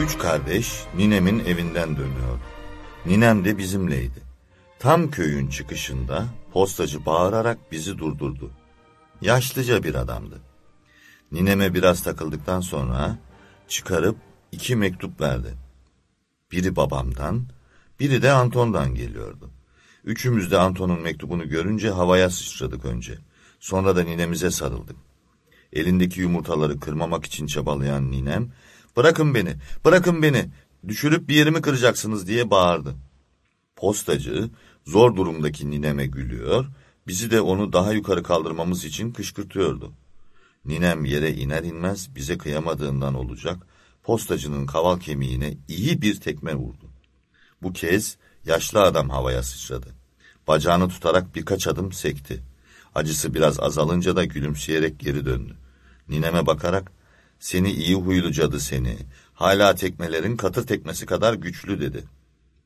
Üç kardeş ninemin evinden dönüyor. Ninem de bizimleydi. Tam köyün çıkışında postacı bağırarak bizi durdurdu. Yaşlıca bir adamdı. Nineme biraz takıldıktan sonra çıkarıp iki mektup verdi. Biri babamdan, biri de Anton'dan geliyordu. Üçümüz de Anton'un mektubunu görünce havaya sıçradık önce. Sonra da ninemize sarıldık. Elindeki yumurtaları kırmamak için çabalayan ninem, ''Bırakın beni, bırakın beni, düşürüp bir yerimi kıracaksınız.'' diye bağırdı. Postacı zor durumdaki nineme gülüyor, bizi de onu daha yukarı kaldırmamız için kışkırtıyordu. Ninem yere iner inmez bize kıyamadığından olacak, postacının kaval kemiğine iyi bir tekme vurdu. Bu kez yaşlı adam havaya sıçradı. Bacağını tutarak birkaç adım sekti. Acısı biraz azalınca da gülümseyerek geri döndü. Nineme bakarak, seni iyi huylu cadı seni, hala tekmelerin katır tekmesi kadar güçlü dedi.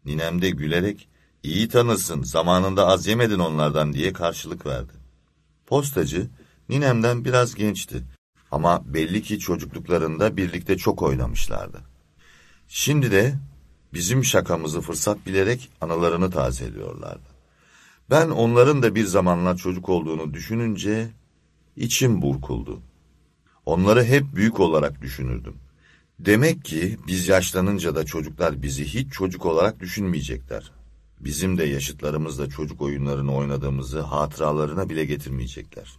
Ninem de gülerek, iyi tanırsın, zamanında az yemedin onlardan diye karşılık verdi. Postacı, ninemden biraz gençti ama belli ki çocukluklarında birlikte çok oynamışlardı. Şimdi de bizim şakamızı fırsat bilerek anılarını tazeliyorlardı. Ben onların da bir zamanlar çocuk olduğunu düşününce içim burkuldu. Onları hep büyük olarak düşünürdüm. Demek ki biz yaşlanınca da çocuklar bizi hiç çocuk olarak düşünmeyecekler. Bizim de yaşıtlarımızla çocuk oyunlarını oynadığımızı hatıralarına bile getirmeyecekler.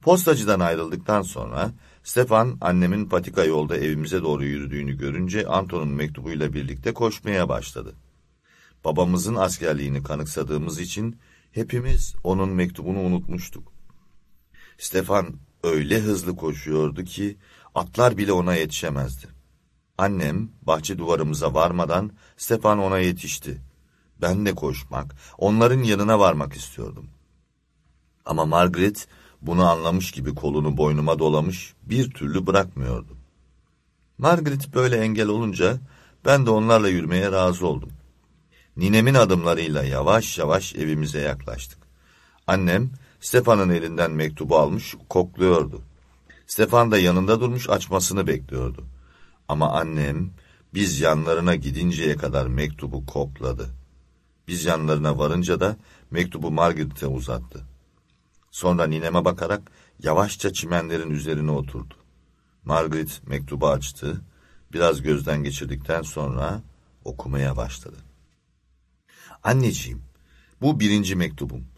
Postacıdan ayrıldıktan sonra Stefan annemin patika yolda evimize doğru yürüdüğünü görünce Anton'un mektubuyla birlikte koşmaya başladı. Babamızın askerliğini kanıksadığımız için hepimiz onun mektubunu unutmuştuk. Stefan öyle hızlı koşuyordu ki atlar bile ona yetişemezdi. Annem bahçe duvarımıza varmadan Stefan ona yetişti. Ben de koşmak, onların yanına varmak istiyordum. Ama Margaret bunu anlamış gibi kolunu boynuma dolamış, bir türlü bırakmıyordu. Margaret böyle engel olunca ben de onlarla yürümeye razı oldum. Ninemin adımlarıyla yavaş yavaş evimize yaklaştık. Annem Stefan'ın elinden mektubu almış kokluyordu. Stefan da yanında durmuş açmasını bekliyordu. Ama annem biz yanlarına gidinceye kadar mektubu kokladı. Biz yanlarına varınca da mektubu Margaret'e uzattı. Sonra nineme bakarak yavaşça çimenlerin üzerine oturdu. Margaret mektubu açtı, biraz gözden geçirdikten sonra okumaya başladı. Anneciğim, bu birinci mektubum.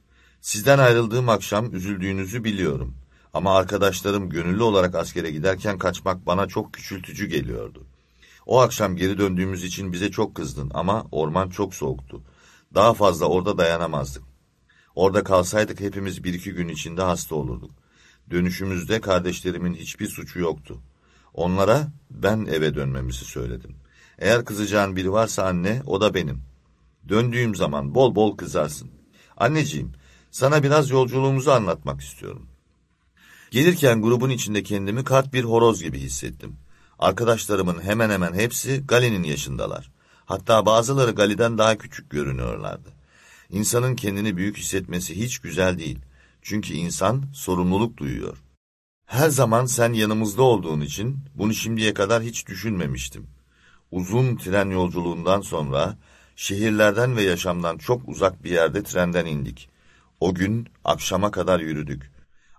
Sizden ayrıldığım akşam üzüldüğünüzü biliyorum. Ama arkadaşlarım gönüllü olarak askere giderken kaçmak bana çok küçültücü geliyordu. O akşam geri döndüğümüz için bize çok kızdın ama orman çok soğuktu. Daha fazla orada dayanamazdık. Orada kalsaydık hepimiz bir iki gün içinde hasta olurduk. Dönüşümüzde kardeşlerimin hiçbir suçu yoktu. Onlara ben eve dönmemizi söyledim. Eğer kızacağın biri varsa anne, o da benim. Döndüğüm zaman bol bol kızarsın. Anneciğim, sana biraz yolculuğumuzu anlatmak istiyorum. Gelirken grubun içinde kendimi kart bir horoz gibi hissettim. Arkadaşlarımın hemen hemen hepsi Gali'nin yaşındalar. Hatta bazıları Gali'den daha küçük görünüyorlardı. İnsanın kendini büyük hissetmesi hiç güzel değil. Çünkü insan sorumluluk duyuyor. Her zaman sen yanımızda olduğun için bunu şimdiye kadar hiç düşünmemiştim. Uzun tren yolculuğundan sonra şehirlerden ve yaşamdan çok uzak bir yerde trenden indik. O gün akşama kadar yürüdük.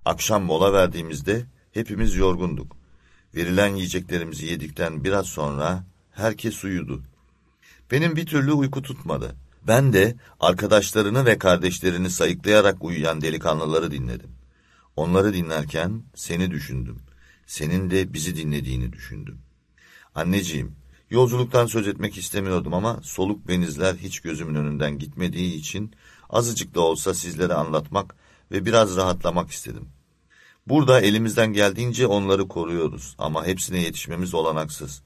Akşam mola verdiğimizde hepimiz yorgunduk. Verilen yiyeceklerimizi yedikten biraz sonra herkes uyudu. Benim bir türlü uyku tutmadı. Ben de arkadaşlarını ve kardeşlerini sayıklayarak uyuyan delikanlıları dinledim. Onları dinlerken seni düşündüm. Senin de bizi dinlediğini düşündüm. Anneciğim, yolculuktan söz etmek istemiyordum ama soluk benizler hiç gözümün önünden gitmediği için azıcık da olsa sizlere anlatmak ve biraz rahatlamak istedim. Burada elimizden geldiğince onları koruyoruz ama hepsine yetişmemiz olanaksız.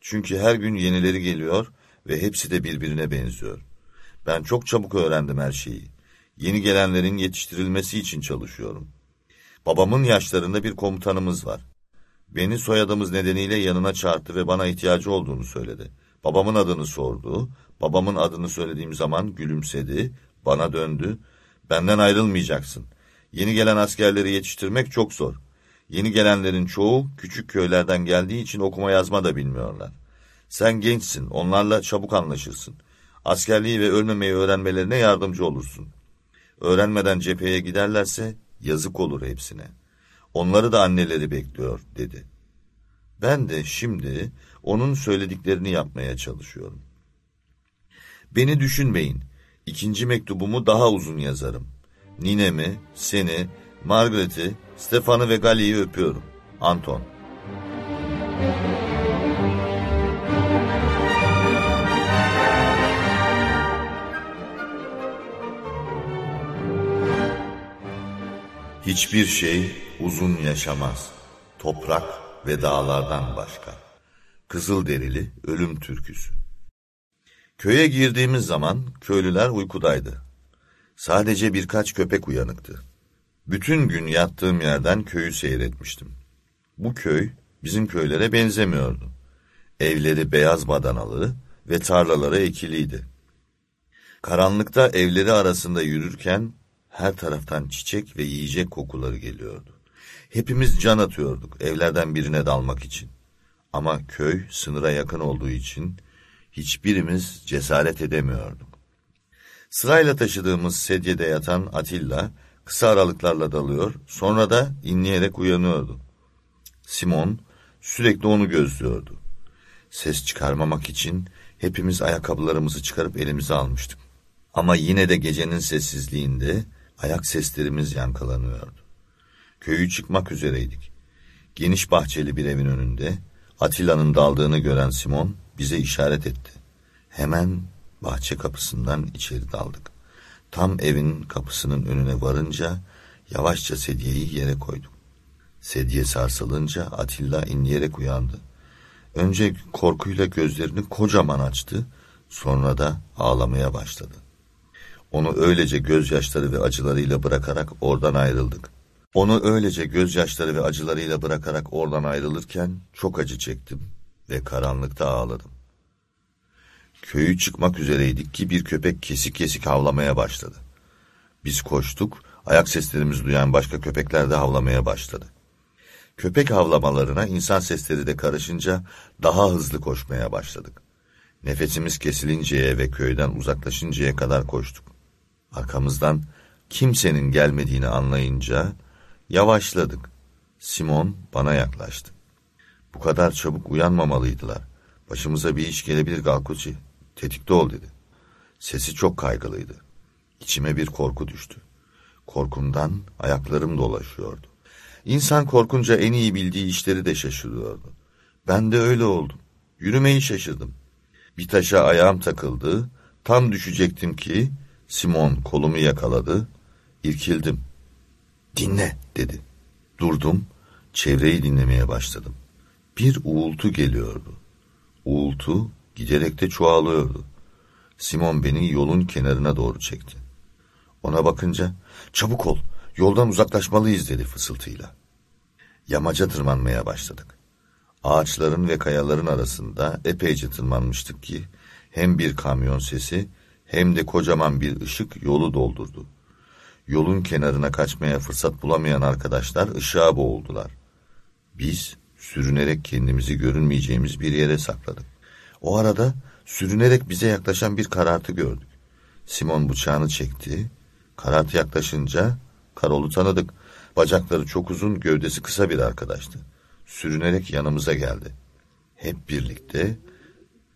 Çünkü her gün yenileri geliyor ve hepsi de birbirine benziyor. Ben çok çabuk öğrendim her şeyi. Yeni gelenlerin yetiştirilmesi için çalışıyorum. Babamın yaşlarında bir komutanımız var. Beni soyadımız nedeniyle yanına çağırdı ve bana ihtiyacı olduğunu söyledi. Babamın adını sordu. Babamın adını söylediğim zaman gülümsedi, bana döndü. Benden ayrılmayacaksın. Yeni gelen askerleri yetiştirmek çok zor. Yeni gelenlerin çoğu küçük köylerden geldiği için okuma yazma da bilmiyorlar. Sen gençsin, onlarla çabuk anlaşırsın. Askerliği ve ölmemeyi öğrenmelerine yardımcı olursun. Öğrenmeden cepheye giderlerse yazık olur hepsine. Onları da anneleri bekliyor, dedi. Ben de şimdi onun söylediklerini yapmaya çalışıyorum. Beni düşünmeyin. İkinci mektubumu daha uzun yazarım. Ninemi, seni, Margaret'i, Stefan'ı ve Gali'yi öpüyorum. Anton. Hiçbir şey uzun yaşamaz. Toprak ve dağlardan başka. Kızılderili Ölüm Türküsü. Köye girdiğimiz zaman köylüler uykudaydı. Sadece birkaç köpek uyanıktı. Bütün gün yattığım yerden köyü seyretmiştim. Bu köy bizim köylere benzemiyordu. Evleri beyaz badanalı ve tarlaları ekiliydi. Karanlıkta evleri arasında yürürken her taraftan çiçek ve yiyecek kokuları geliyordu. Hepimiz can atıyorduk evlerden birine dalmak için. Ama köy sınıra yakın olduğu için hiçbirimiz cesaret edemiyorduk. Sırayla taşıdığımız sedyede yatan Atilla kısa aralıklarla dalıyor, sonra da inleyerek uyanıyordu. Simon sürekli onu gözlüyordu. Ses çıkarmamak için hepimiz ayakkabılarımızı çıkarıp elimize almıştık. Ama yine de gecenin sessizliğinde ayak seslerimiz yankılanıyordu. Köyü çıkmak üzereydik. Geniş bahçeli bir evin önünde Atilla'nın daldığını gören Simon bize işaret etti. Hemen bahçe kapısından içeri daldık. Tam evin kapısının önüne varınca yavaşça sedyeyi yere koyduk. Sedye sarsılınca Atilla inleyerek uyandı. Önce korkuyla gözlerini kocaman açtı, sonra da ağlamaya başladı. Onu öylece gözyaşları ve acılarıyla bırakarak oradan ayrıldık. Onu öylece gözyaşları ve acılarıyla bırakarak oradan ayrılırken çok acı çektim ve karanlıkta ağladım. Köyü çıkmak üzereydik ki bir köpek kesik kesik havlamaya başladı. Biz koştuk, ayak seslerimizi duyan başka köpekler de havlamaya başladı. Köpek havlamalarına insan sesleri de karışınca daha hızlı koşmaya başladık. Nefesimiz kesilinceye ve köyden uzaklaşıncaya kadar koştuk. Arkamızdan kimsenin gelmediğini anlayınca yavaşladık. Simon bana yaklaştı. Bu kadar çabuk uyanmamalıydılar. Başımıza bir iş gelebilir Galkuci. Tetikte ol dedi. Sesi çok kaygılıydı. İçime bir korku düştü. Korkumdan ayaklarım dolaşıyordu. İnsan korkunca en iyi bildiği işleri de şaşırıyordu. Ben de öyle oldum. Yürümeyi şaşırdım. Bir taşa ayağım takıldı. Tam düşecektim ki Simon kolumu yakaladı. İrkildim. Dinle dedi. Durdum. Çevreyi dinlemeye başladım. Bir uğultu geliyordu. Uğultu giderek de çoğalıyordu. Simon beni yolun kenarına doğru çekti. Ona bakınca çabuk ol yoldan uzaklaşmalıyız dedi fısıltıyla. Yamaca tırmanmaya başladık. Ağaçların ve kayaların arasında epeyce tırmanmıştık ki hem bir kamyon sesi hem de kocaman bir ışık yolu doldurdu. Yolun kenarına kaçmaya fırsat bulamayan arkadaşlar ışığa boğuldular. Biz sürünerek kendimizi görünmeyeceğimiz bir yere sakladık. O arada sürünerek bize yaklaşan bir karartı gördük. Simon bıçağını çekti. Karartı yaklaşınca Karol'u tanıdık. Bacakları çok uzun, gövdesi kısa bir arkadaştı. Sürünerek yanımıza geldi. Hep birlikte,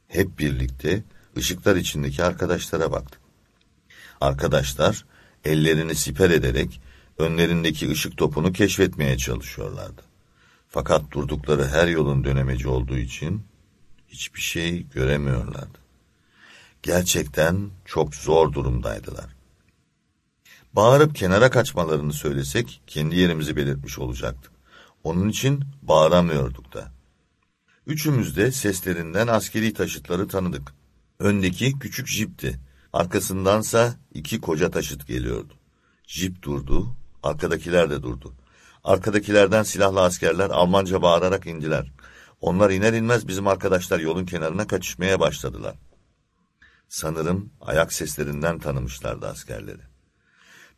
hep birlikte ışıklar içindeki arkadaşlara baktık. Arkadaşlar ellerini siper ederek önlerindeki ışık topunu keşfetmeye çalışıyorlardı. Fakat durdukları her yolun dönemeci olduğu için hiçbir şey göremiyorlardı. Gerçekten çok zor durumdaydılar. Bağırıp kenara kaçmalarını söylesek kendi yerimizi belirtmiş olacaktık. Onun için bağıramıyorduk da. Üçümüz de seslerinden askeri taşıtları tanıdık. Öndeki küçük jipti. Arkasındansa iki koca taşıt geliyordu. Jip durdu, arkadakiler de durdu. Arkadakilerden silahlı askerler Almanca bağırarak indiler. Onlar iner inmez bizim arkadaşlar yolun kenarına kaçışmaya başladılar. Sanırım ayak seslerinden tanımışlardı askerleri.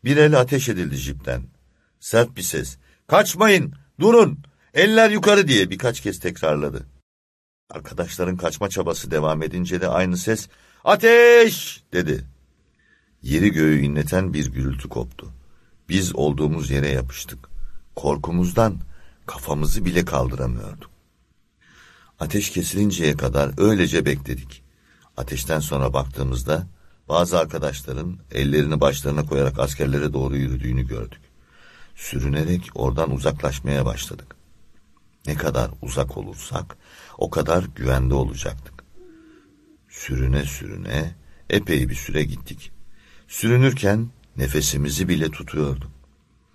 Bir el ateş edildi jipten. Sert bir ses. Kaçmayın, durun, eller yukarı diye birkaç kez tekrarladı. Arkadaşların kaçma çabası devam edince de aynı ses ateş dedi. Yeri göğü inleten bir gürültü koptu. Biz olduğumuz yere yapıştık. Korkumuzdan kafamızı bile kaldıramıyorduk. Ateş kesilinceye kadar öylece bekledik. Ateşten sonra baktığımızda bazı arkadaşların ellerini başlarına koyarak askerlere doğru yürüdüğünü gördük. Sürünerek oradan uzaklaşmaya başladık. Ne kadar uzak olursak o kadar güvende olacaktık. Sürüne sürüne epey bir süre gittik. Sürünürken nefesimizi bile tutuyorduk.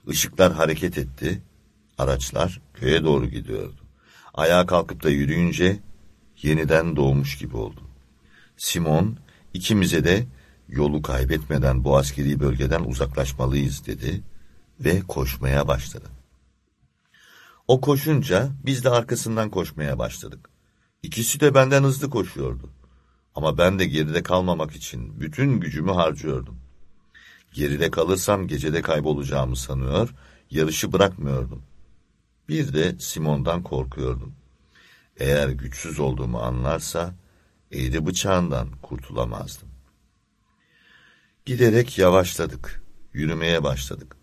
Işıklar hareket etti, araçlar köye doğru gidiyordu. Ayağa kalkıp da yürüyünce yeniden doğmuş gibi oldu. Simon ikimize de yolu kaybetmeden bu askeri bölgeden uzaklaşmalıyız dedi ve koşmaya başladı. O koşunca biz de arkasından koşmaya başladık. İkisi de benden hızlı koşuyordu. Ama ben de geride kalmamak için bütün gücümü harcıyordum. Geride kalırsam gecede kaybolacağımı sanıyor, yarışı bırakmıyordum. Bir de Simon'dan korkuyordum. Eğer güçsüz olduğumu anlarsa, eğri bıçağından kurtulamazdım. Giderek yavaşladık, yürümeye başladık.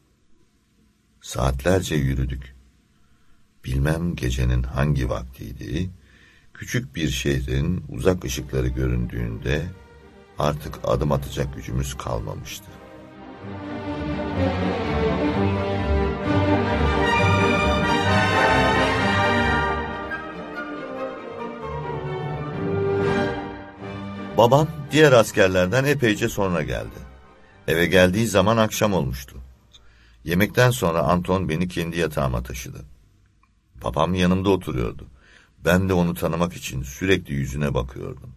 Saatlerce yürüdük. Bilmem gecenin hangi vaktiydi, küçük bir şehrin uzak ışıkları göründüğünde artık adım atacak gücümüz kalmamıştı. Babam diğer askerlerden epeyce sonra geldi. Eve geldiği zaman akşam olmuştu. Yemekten sonra Anton beni kendi yatağıma taşıdı. Babam yanımda oturuyordu. Ben de onu tanımak için sürekli yüzüne bakıyordum.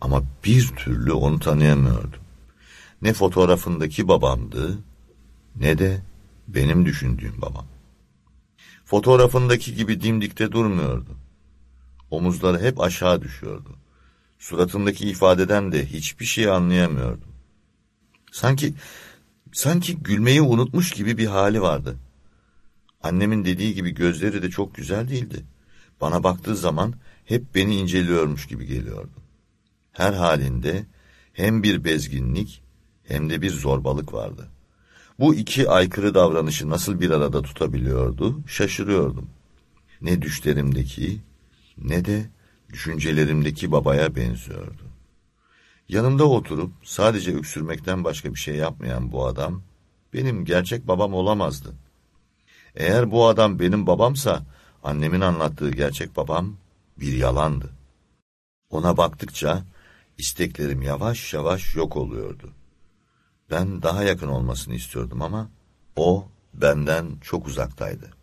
Ama bir türlü onu tanıyamıyordum. Ne fotoğrafındaki babamdı ne de benim düşündüğüm babam. Fotoğrafındaki gibi dimdikte durmuyordu. Omuzları hep aşağı düşüyordu. Suratındaki ifadeden de hiçbir şey anlayamıyordum. Sanki sanki gülmeyi unutmuş gibi bir hali vardı. Annemin dediği gibi gözleri de çok güzel değildi. Bana baktığı zaman hep beni inceliyormuş gibi geliyordu. Her halinde hem bir bezginlik hem de bir zorbalık vardı. Bu iki aykırı davranışı nasıl bir arada tutabiliyordu şaşırıyordum. Ne düşlerimdeki ne de düşüncelerimdeki babaya benziyordu. Yanımda oturup sadece öksürmekten başka bir şey yapmayan bu adam benim gerçek babam olamazdı. Eğer bu adam benim babamsa annemin anlattığı gerçek babam bir yalandı. Ona baktıkça isteklerim yavaş yavaş yok oluyordu. Ben daha yakın olmasını istiyordum ama o benden çok uzaktaydı.